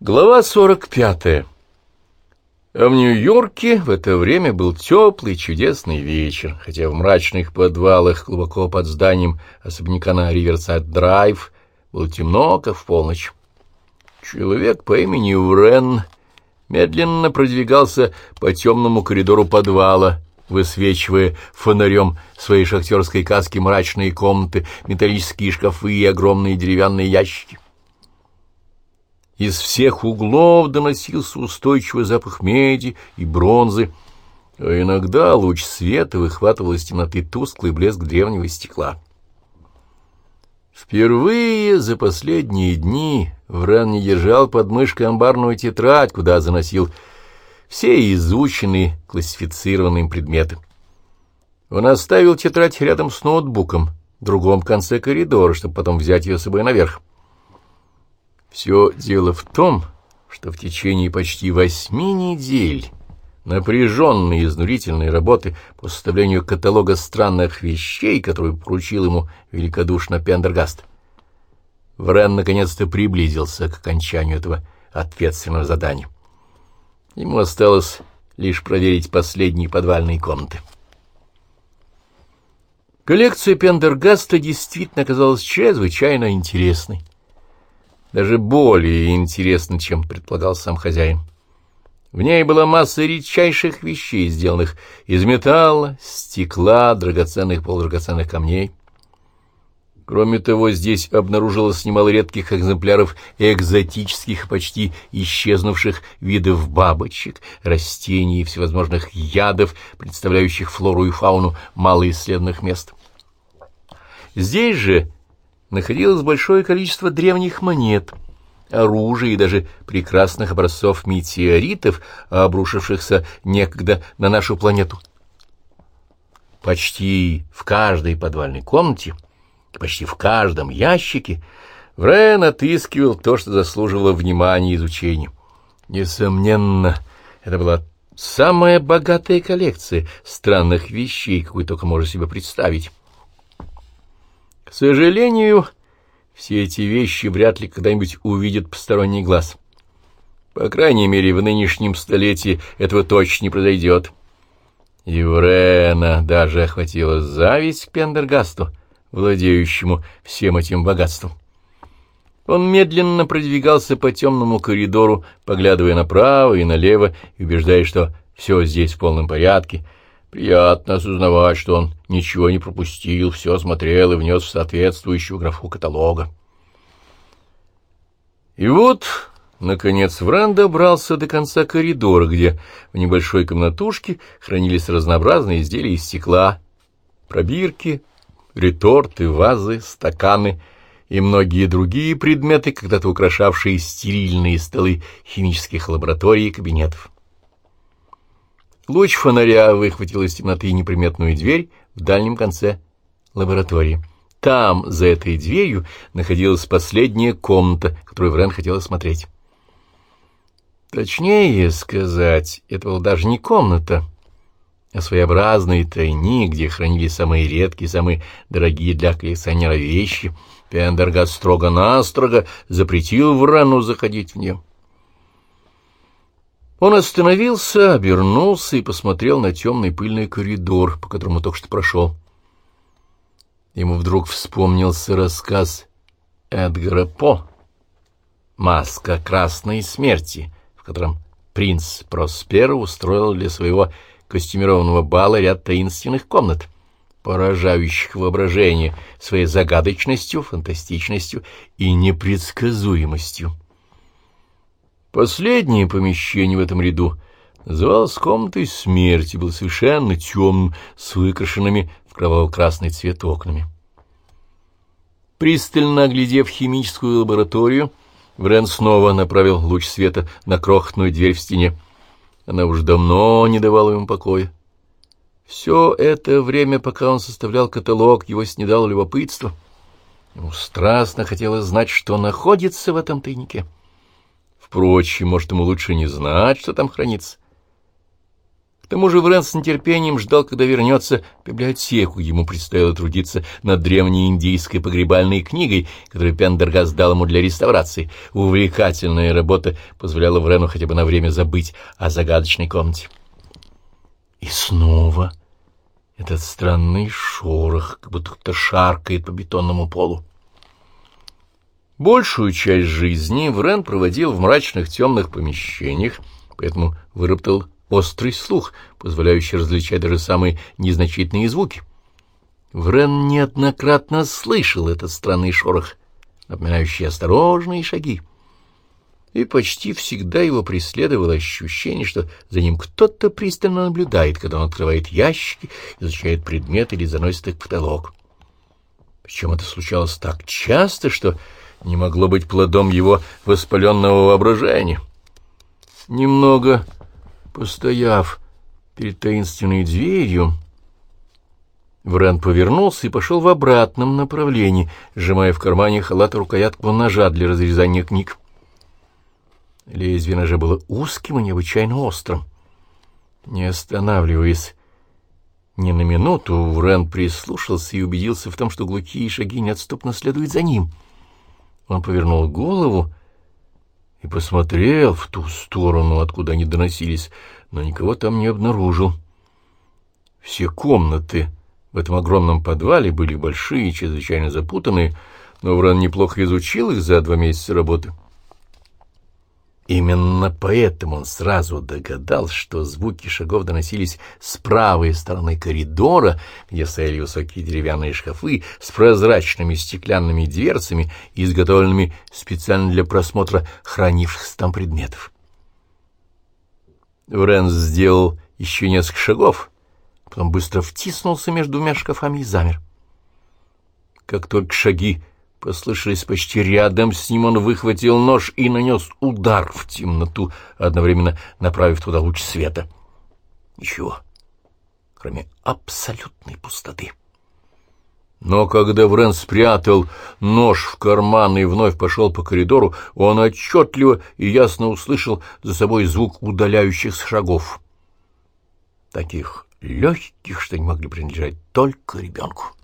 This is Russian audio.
Глава 45. А в Нью-Йорке в это время был теплый чудесный вечер, хотя в мрачных подвалах глубоко под зданием особняка на Риверсайд-Драйв было темно, как в полночь. Человек по имени Урен медленно продвигался по темному коридору подвала, высвечивая фонарем своей шахтерской каски мрачные комнаты, металлические шкафы и огромные деревянные ящики. Из всех углов доносился устойчивый запах меди и бронзы, а иногда луч света выхватывал из темноты тусклый блеск древнего стекла. Впервые за последние дни Вран не держал под мышкой амбарную тетрадь, куда заносил все изученные, классифицированные предметы. Он оставил тетрадь рядом с ноутбуком, в другом конце коридора, чтобы потом взять ее с собой наверх. Все дело в том, что в течение почти восьми недель напряженной и изнурительной работы по составлению каталога странных вещей, которую поручил ему великодушно Пендергаст, Врен наконец-то приблизился к окончанию этого ответственного задания. Ему осталось лишь проверить последние подвальные комнаты. Коллекция Пендергаста действительно оказалась чрезвычайно интересной даже более интересно, чем предполагал сам хозяин. В ней была масса редчайших вещей, сделанных из металла, стекла, драгоценных полудрагоценных камней. Кроме того, здесь обнаружилось немало редких экземпляров экзотических, почти исчезнувших видов бабочек, растений и всевозможных ядов, представляющих флору и фауну малоисследованных мест. Здесь же находилось большое количество древних монет, оружия и даже прекрасных образцов метеоритов, обрушившихся некогда на нашу планету. Почти в каждой подвальной комнате, почти в каждом ящике Врен отыскивал то, что заслуживало внимания и изучения. Несомненно, это была самая богатая коллекция странных вещей, какую только можно себе представить. К сожалению, все эти вещи вряд ли когда-нибудь увидит посторонний глаз. По крайней мере, в нынешнем столетии этого точно не произойдет. Еврена даже охватила зависть к Пендергасту, владеющему всем этим богатством. Он медленно продвигался по темному коридору, поглядывая направо и налево и убеждаясь, что все здесь в полном порядке — Приятно осознавать, что он ничего не пропустил, все смотрел и внес в соответствующую графу каталога. И вот, наконец, Вран добрался до конца коридора, где в небольшой комнатушке хранились разнообразные изделия из стекла, пробирки, реторты, вазы, стаканы и многие другие предметы, когда-то украшавшие стерильные столы химических лабораторий и кабинетов. Луч фонаря выхватил из темноты неприметную дверь в дальнем конце лаборатории. Там, за этой дверью, находилась последняя комната, которую Врен хотел осмотреть. Точнее сказать, это была даже не комната, а своеобразный тайник, где хранили самые редкие, самые дорогие для коллекционера вещи. Пендергас строго-настрого запретил Врену заходить в нее. Он остановился, обернулся и посмотрел на темный пыльный коридор, по которому только что прошел. Ему вдруг вспомнился рассказ Эдгара По «Маска красной смерти», в котором принц Просперо устроил для своего костюмированного бала ряд таинственных комнат, поражающих воображение своей загадочностью, фантастичностью и непредсказуемостью. Последнее помещение в этом ряду называлось комнатой смерти, было совершенно темным, с выкрашенными в кроваво-красный цвет окнами. Пристально оглядев химическую лабораторию, Врен снова направил луч света на крохотную дверь в стене. Она уж давно не давала ему покоя. Все это время, пока он составлял каталог, его снедало любопытство. Ему страстно хотелось знать, что находится в этом тайнике. Впрочем, может, ему лучше не знать, что там хранится. К тому же Врен с нетерпением ждал, когда вернется в библиотеку. Ему предстояло трудиться над древней индийской погребальной книгой, которую Пендергаст дал ему для реставрации. Увлекательная работа позволяла Врену хотя бы на время забыть о загадочной комнате. И снова этот странный шорох, как будто кто шаркает по бетонному полу. Большую часть жизни Врен проводил в мрачных темных помещениях, поэтому выработал острый слух, позволяющий различать даже самые незначительные звуки. Врен неоднократно слышал этот странный шорох, напоминающий осторожные шаги. И почти всегда его преследовало ощущение, что за ним кто-то пристально наблюдает, когда он открывает ящики, изучает предметы или заносит их в потолок. Причем это случалось так часто, что не могло быть плодом его воспаленного воображения. Немного Постояв перед таинственной дверью, Врен повернулся и пошел в обратном направлении, сжимая в кармане халата рукоятку ножа для разрезания книг. Лезвие ножа было узким и необычайно острым. Не останавливаясь ни на минуту, Врен прислушался и убедился в том, что глухие шаги неотступно следуют за ним. Он повернул голову и посмотрел в ту сторону, откуда они доносились, но никого там не обнаружил. Все комнаты в этом огромном подвале были большие и чрезвычайно запутанные, но Вран неплохо изучил их за два месяца работы. Именно поэтому он сразу догадался, что звуки шагов доносились с правой стороны коридора, где стояли высокие деревянные шкафы с прозрачными стеклянными дверцами, изготовленными специально для просмотра хранившихся там предметов. Врен сделал еще несколько шагов, потом быстро втиснулся между двумя шкафами и замер. Как только шаги Послышались почти рядом с ним, он выхватил нож и нанес удар в темноту, одновременно направив туда луч света. Ничего, кроме абсолютной пустоты. Но когда Врен спрятал нож в карман и вновь пошел по коридору, он отчетливо и ясно услышал за собой звук удаляющихся шагов. Таких легких, что не могли принадлежать только ребенку.